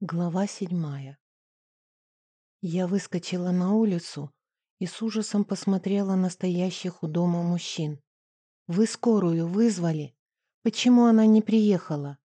Глава седьмая. Я выскочила на улицу и с ужасом посмотрела на стоящих у дома мужчин. «Вы скорую вызвали? Почему она не приехала?»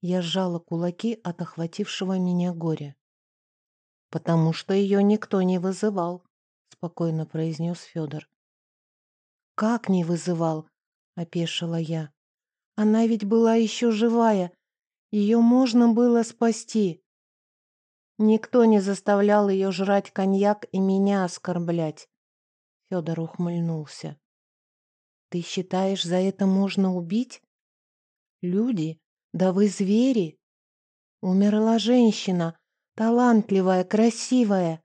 Я сжала кулаки от охватившего меня горя. «Потому что ее никто не вызывал», — спокойно произнес Федор. «Как не вызывал?» — опешила я. «Она ведь была еще живая, ее можно было спасти. Никто не заставлял ее жрать коньяк и меня оскорблять. Федор ухмыльнулся. Ты считаешь, за это можно убить? Люди, да вы звери. Умерла женщина, талантливая, красивая.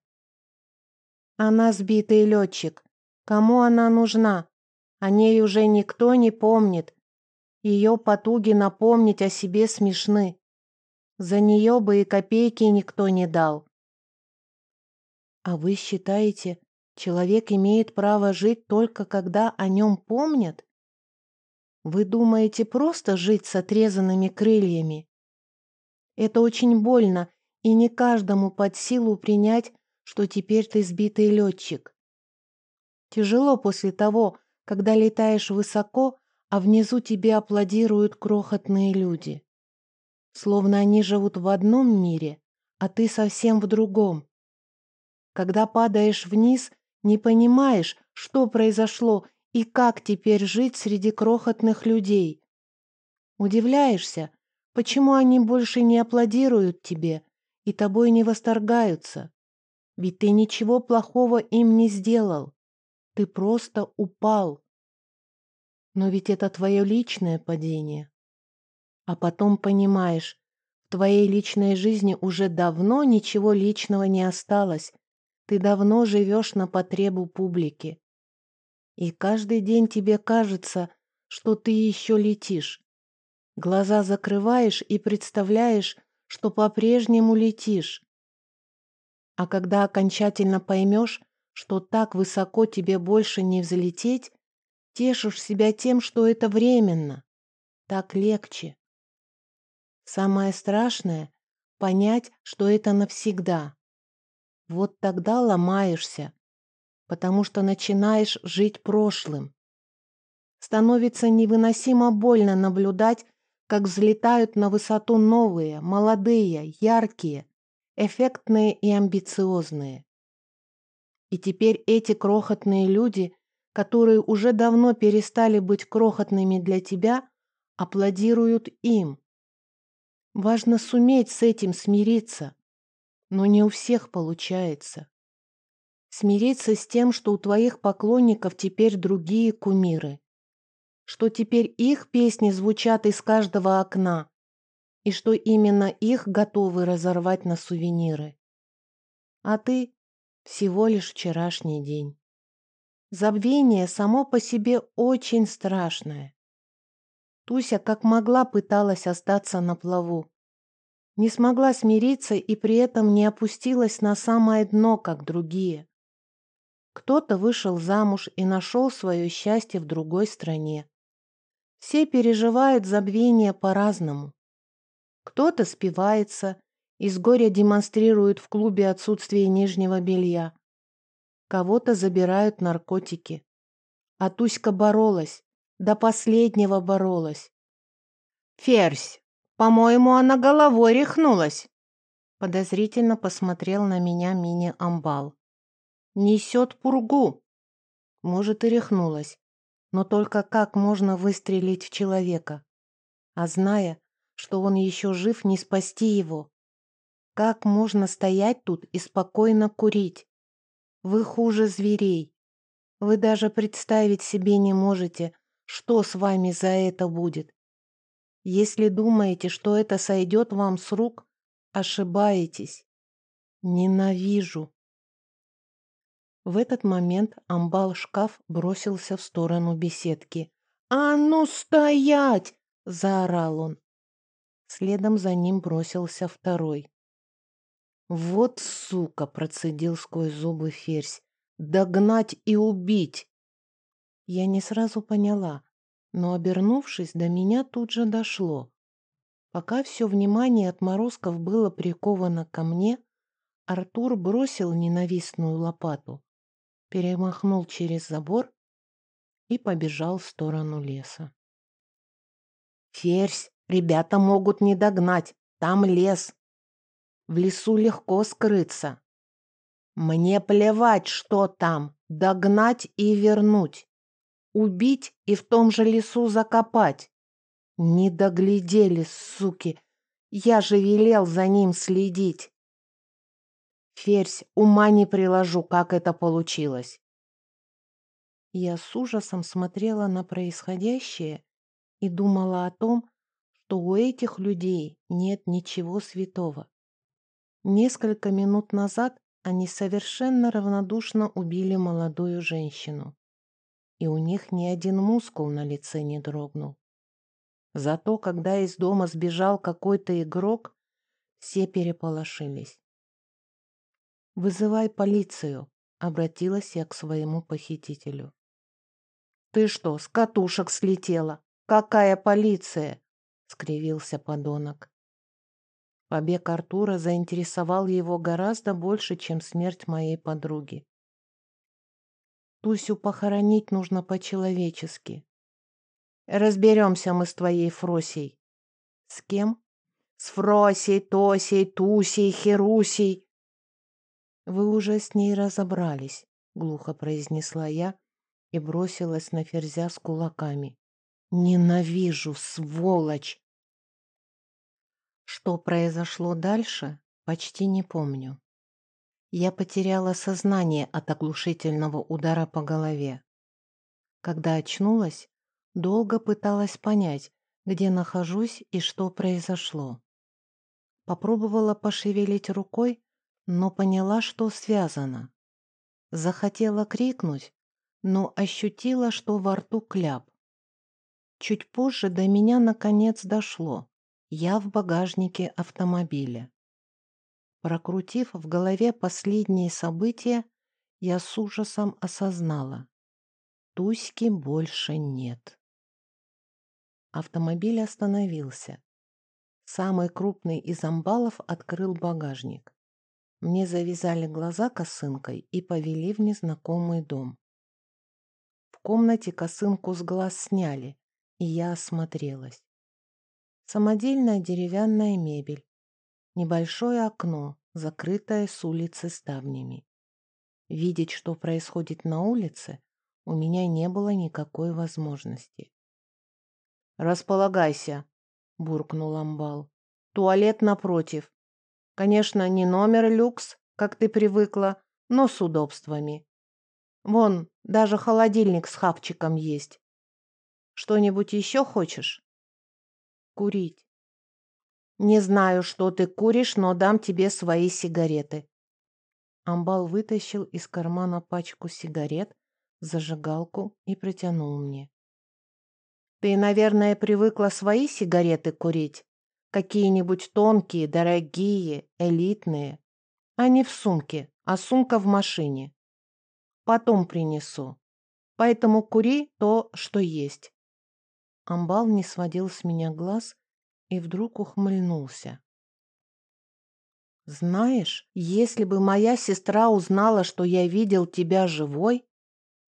Она сбитый летчик. Кому она нужна? О ней уже никто не помнит. Ее потуги напомнить о себе смешны. За нее бы и копейки никто не дал. А вы считаете, человек имеет право жить только когда о нем помнят? Вы думаете просто жить с отрезанными крыльями? Это очень больно, и не каждому под силу принять, что теперь ты сбитый летчик. Тяжело после того, когда летаешь высоко, а внизу тебе аплодируют крохотные люди. Словно они живут в одном мире, а ты совсем в другом. Когда падаешь вниз, не понимаешь, что произошло и как теперь жить среди крохотных людей. Удивляешься, почему они больше не аплодируют тебе и тобой не восторгаются. Ведь ты ничего плохого им не сделал. Ты просто упал. Но ведь это твое личное падение. А потом понимаешь, в твоей личной жизни уже давно ничего личного не осталось. Ты давно живешь на потребу публики. И каждый день тебе кажется, что ты еще летишь. Глаза закрываешь и представляешь, что по-прежнему летишь. А когда окончательно поймешь, что так высоко тебе больше не взлететь, Тешишь себя тем, что это временно. Так легче. Самое страшное — понять, что это навсегда. Вот тогда ломаешься, потому что начинаешь жить прошлым. Становится невыносимо больно наблюдать, как взлетают на высоту новые, молодые, яркие, эффектные и амбициозные. И теперь эти крохотные люди которые уже давно перестали быть крохотными для тебя, аплодируют им. Важно суметь с этим смириться, но не у всех получается. Смириться с тем, что у твоих поклонников теперь другие кумиры, что теперь их песни звучат из каждого окна, и что именно их готовы разорвать на сувениры. А ты всего лишь вчерашний день. Забвение само по себе очень страшное. Туся как могла пыталась остаться на плаву. Не смогла смириться и при этом не опустилась на самое дно, как другие. Кто-то вышел замуж и нашел свое счастье в другой стране. Все переживают забвение по-разному. Кто-то спивается и с горя демонстрирует в клубе отсутствие нижнего белья. Кого-то забирают наркотики. А Туська боролась, до последнего боролась. «Ферзь, по-моему, она головой рехнулась!» Подозрительно посмотрел на меня мини-амбал. «Несет пургу!» Может, и рехнулась, но только как можно выстрелить в человека? А зная, что он еще жив, не спасти его. Как можно стоять тут и спокойно курить? Вы хуже зверей. Вы даже представить себе не можете, что с вами за это будет. Если думаете, что это сойдет вам с рук, ошибаетесь. Ненавижу. В этот момент амбал-шкаф бросился в сторону беседки. «А ну стоять!» — заорал он. Следом за ним бросился второй. «Вот сука!» — процедил сквозь зубы ферзь. «Догнать и убить!» Я не сразу поняла, но, обернувшись, до меня тут же дошло. Пока все внимание отморозков было приковано ко мне, Артур бросил ненавистную лопату, перемахнул через забор и побежал в сторону леса. «Ферзь, ребята могут не догнать, там лес. В лесу легко скрыться. Мне плевать, что там, догнать и вернуть. Убить и в том же лесу закопать. Не доглядели, суки, я же велел за ним следить. Ферзь, ума не приложу, как это получилось. Я с ужасом смотрела на происходящее и думала о том, что у этих людей нет ничего святого. Несколько минут назад они совершенно равнодушно убили молодую женщину, и у них ни один мускул на лице не дрогнул. Зато, когда из дома сбежал какой-то игрок, все переполошились. «Вызывай полицию», — обратилась я к своему похитителю. «Ты что, с катушек слетела? Какая полиция?» — скривился подонок. Побег Артура заинтересовал его гораздо больше, чем смерть моей подруги. Тусю похоронить нужно по-человечески. Разберемся мы с твоей Фросей. С кем? С Фросей, Тосей, Тусей, Херусей. «Вы уже с ней разобрались», — глухо произнесла я и бросилась на ферзя с кулаками. «Ненавижу, сволочь!» Что произошло дальше, почти не помню. Я потеряла сознание от оглушительного удара по голове. Когда очнулась, долго пыталась понять, где нахожусь и что произошло. Попробовала пошевелить рукой, но поняла, что связано. Захотела крикнуть, но ощутила, что во рту кляп. Чуть позже до меня наконец дошло. Я в багажнике автомобиля. Прокрутив в голове последние события, я с ужасом осознала. Туськи больше нет. Автомобиль остановился. Самый крупный из амбалов открыл багажник. Мне завязали глаза косынкой и повели в незнакомый дом. В комнате косынку с глаз сняли, и я осмотрелась. Самодельная деревянная мебель, небольшое окно, закрытое с улицы ставнями. Видеть, что происходит на улице, у меня не было никакой возможности. «Располагайся», — буркнул Амбал. «Туалет напротив. Конечно, не номер люкс, как ты привыкла, но с удобствами. Вон, даже холодильник с хавчиком есть. Что-нибудь еще хочешь? Курить. Не знаю, что ты куришь, но дам тебе свои сигареты. Амбал вытащил из кармана пачку сигарет, зажигалку и протянул мне. Ты, наверное, привыкла свои сигареты курить? Какие-нибудь тонкие, дорогие, элитные. Не в сумке, а сумка в машине. Потом принесу. Поэтому кури то, что есть. Амбал не сводил с меня глаз и вдруг ухмыльнулся. «Знаешь, если бы моя сестра узнала, что я видел тебя живой,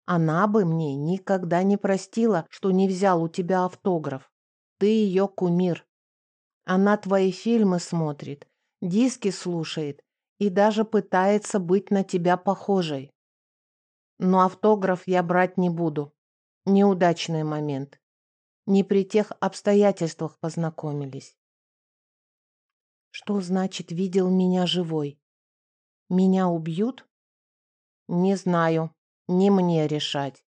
она бы мне никогда не простила, что не взял у тебя автограф. Ты ее кумир. Она твои фильмы смотрит, диски слушает и даже пытается быть на тебя похожей. Но автограф я брать не буду. Неудачный момент. Не при тех обстоятельствах познакомились. Что значит видел меня живой? Меня убьют? Не знаю. Не мне решать.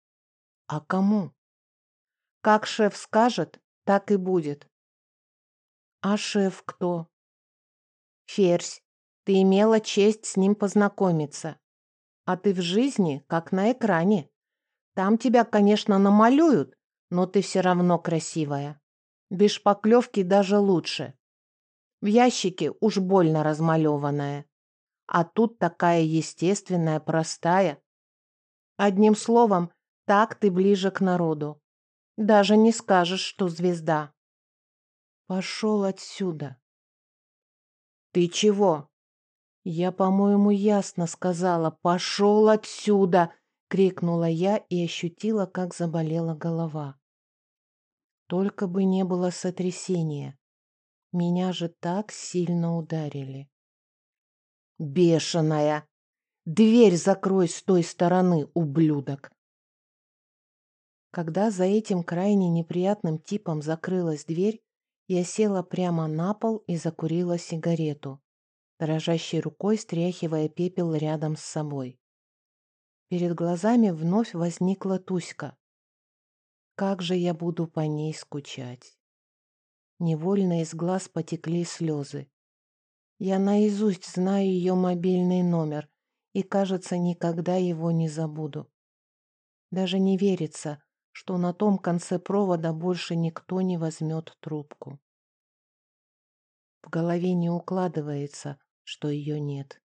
А кому? Как шеф скажет, так и будет. А шеф кто? Ферзь, ты имела честь с ним познакомиться. А ты в жизни, как на экране. Там тебя, конечно, намалюют, но ты все равно красивая. Без шпаклевки даже лучше. В ящике уж больно размалеванная. А тут такая естественная, простая. Одним словом, так ты ближе к народу. Даже не скажешь, что звезда. Пошел отсюда. Ты чего? Я, по-моему, ясно сказала «Пошел отсюда!» — крикнула я и ощутила, как заболела голова. Только бы не было сотрясения. Меня же так сильно ударили. «Бешеная! Дверь закрой с той стороны, ублюдок!» Когда за этим крайне неприятным типом закрылась дверь, я села прямо на пол и закурила сигарету, дрожащей рукой стряхивая пепел рядом с собой. Перед глазами вновь возникла Туська. Как же я буду по ней скучать. Невольно из глаз потекли слезы. Я наизусть знаю ее мобильный номер и, кажется, никогда его не забуду. Даже не верится, что на том конце провода больше никто не возьмет трубку. В голове не укладывается, что ее нет.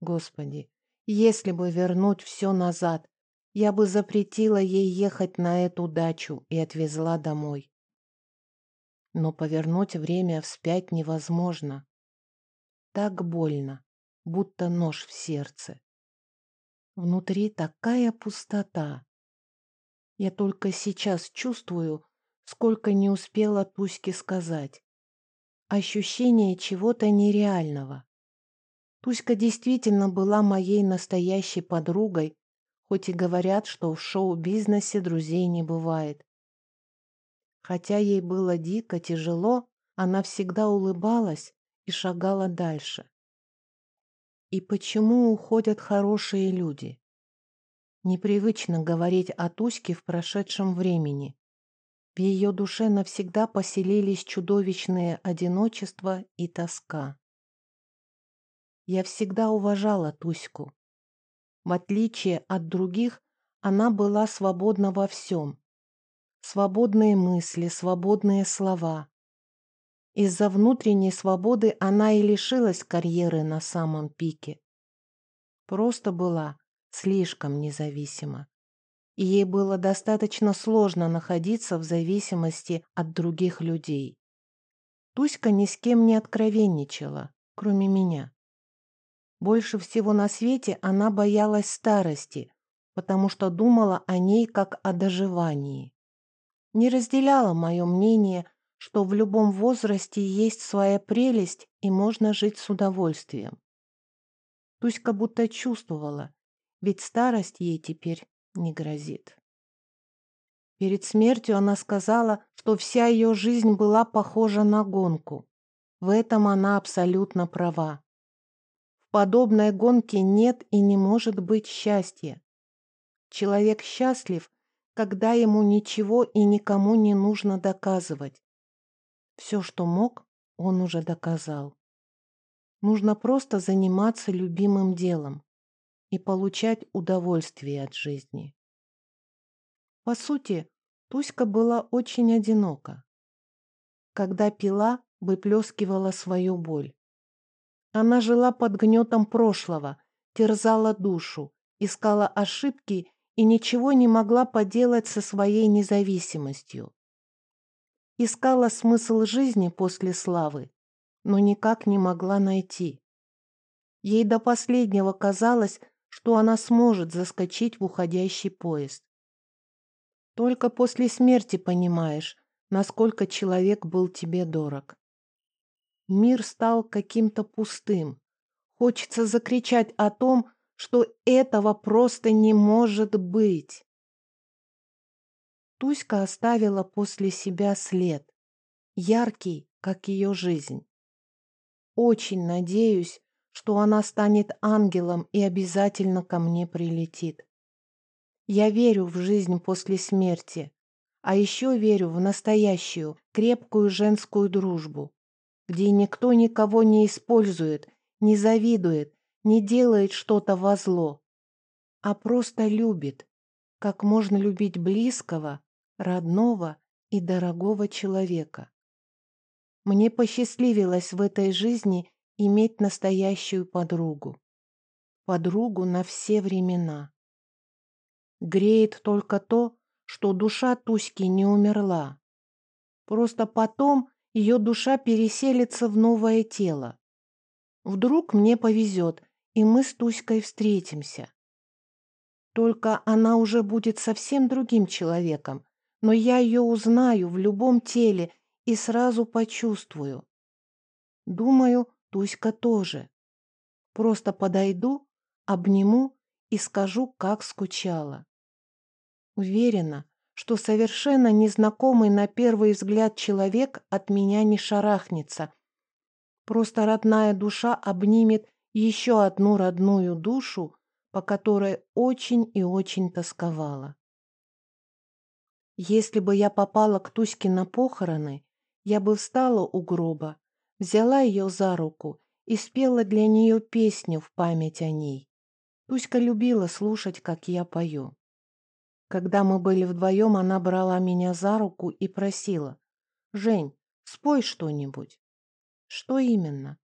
Господи, если бы вернуть все назад, я бы запретила ей ехать на эту дачу и отвезла домой. Но повернуть время вспять невозможно. Так больно, будто нож в сердце. Внутри такая пустота. Я только сейчас чувствую, сколько не успела Туське сказать. Ощущение чего-то нереального. Туська действительно была моей настоящей подругой, хоть и говорят, что в шоу-бизнесе друзей не бывает. Хотя ей было дико тяжело, она всегда улыбалась и шагала дальше. И почему уходят хорошие люди? Непривычно говорить о Туське в прошедшем времени. В ее душе навсегда поселились чудовищные одиночество и тоска. Я всегда уважала Туську. В отличие от других, она была свободна во всем. Свободные мысли, свободные слова. Из-за внутренней свободы она и лишилась карьеры на самом пике. Просто была слишком независима. И ей было достаточно сложно находиться в зависимости от других людей. Туська ни с кем не откровенничала, кроме меня. Больше всего на свете она боялась старости, потому что думала о ней как о доживании. Не разделяла мое мнение, что в любом возрасте есть своя прелесть и можно жить с удовольствием. Туська будто чувствовала, ведь старость ей теперь не грозит. Перед смертью она сказала, что вся ее жизнь была похожа на гонку. В этом она абсолютно права. Подобной гонке нет и не может быть счастья. Человек счастлив, когда ему ничего и никому не нужно доказывать. Все, что мог, он уже доказал. Нужно просто заниматься любимым делом и получать удовольствие от жизни. По сути, Туська была очень одинока. Когда пила, выплескивала свою боль. Она жила под гнетом прошлого, терзала душу, искала ошибки и ничего не могла поделать со своей независимостью. Искала смысл жизни после славы, но никак не могла найти. Ей до последнего казалось, что она сможет заскочить в уходящий поезд. Только после смерти понимаешь, насколько человек был тебе дорог. Мир стал каким-то пустым. Хочется закричать о том, что этого просто не может быть. Туська оставила после себя след, яркий, как ее жизнь. Очень надеюсь, что она станет ангелом и обязательно ко мне прилетит. Я верю в жизнь после смерти, а еще верю в настоящую, крепкую женскую дружбу, где никто никого не использует, не завидует, не делает что-то во зло, а просто любит, как можно любить близкого, родного и дорогого человека. Мне посчастливилось в этой жизни иметь настоящую подругу. Подругу на все времена. Греет только то, что душа Туськи не умерла. Просто потом ее душа переселится в новое тело. Вдруг мне повезет, и мы с Туськой встретимся. Только она уже будет совсем другим человеком, но я ее узнаю в любом теле и сразу почувствую. Думаю, Туська тоже. Просто подойду, обниму и скажу, как скучала. Уверена, что совершенно незнакомый на первый взгляд человек от меня не шарахнется. Просто родная душа обнимет еще одну родную душу, по которой очень и очень тосковала. Если бы я попала к Туське на похороны, я бы встала у гроба, взяла ее за руку и спела для нее песню в память о ней. Туська любила слушать, как я пою. Когда мы были вдвоем, она брала меня за руку и просила, «Жень, спой что-нибудь». «Что именно?»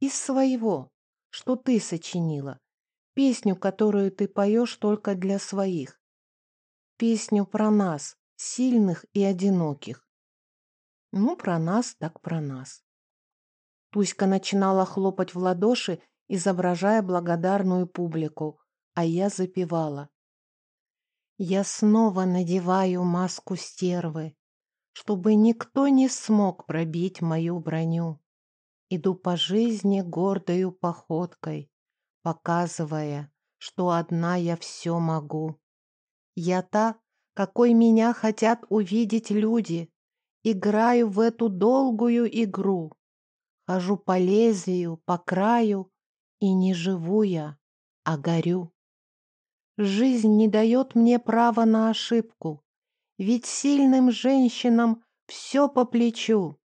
«Из своего, что ты сочинила, песню, которую ты поешь только для своих. Песню про нас, сильных и одиноких. Ну, про нас, так про нас. Туська начинала хлопать в ладоши, изображая благодарную публику, а я запевала. Я снова надеваю маску стервы, чтобы никто не смог пробить мою броню. Иду по жизни гордою походкой, показывая, что одна я все могу. Я та, какой меня хотят увидеть люди, играю в эту долгую игру. Хожу по лезвию, по краю, и не живу я, а горю. Жизнь не дает мне права на ошибку, ведь сильным женщинам все по плечу.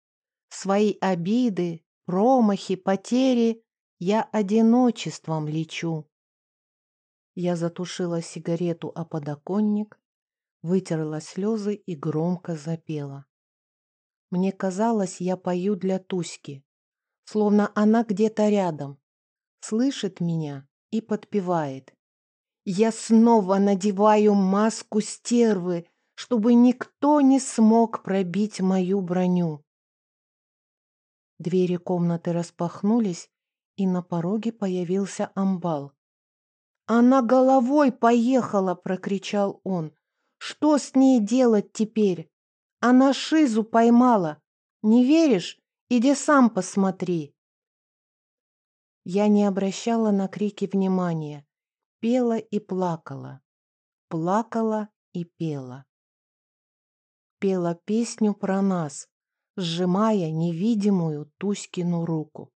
Свои обиды, промахи, потери я одиночеством лечу. Я затушила сигарету о подоконник, вытерла слезы и громко запела. Мне казалось, я пою для Туськи, словно она где-то рядом, слышит меня и подпевает. Я снова надеваю маску стервы, чтобы никто не смог пробить мою броню. Двери комнаты распахнулись, и на пороге появился амбал. «Она головой поехала!» — прокричал он. «Что с ней делать теперь? Она шизу поймала. Не веришь? Иди сам посмотри!» Я не обращала на крики внимания пела и плакала, плакала и пела. Пела песню про нас, сжимая невидимую Туськину руку.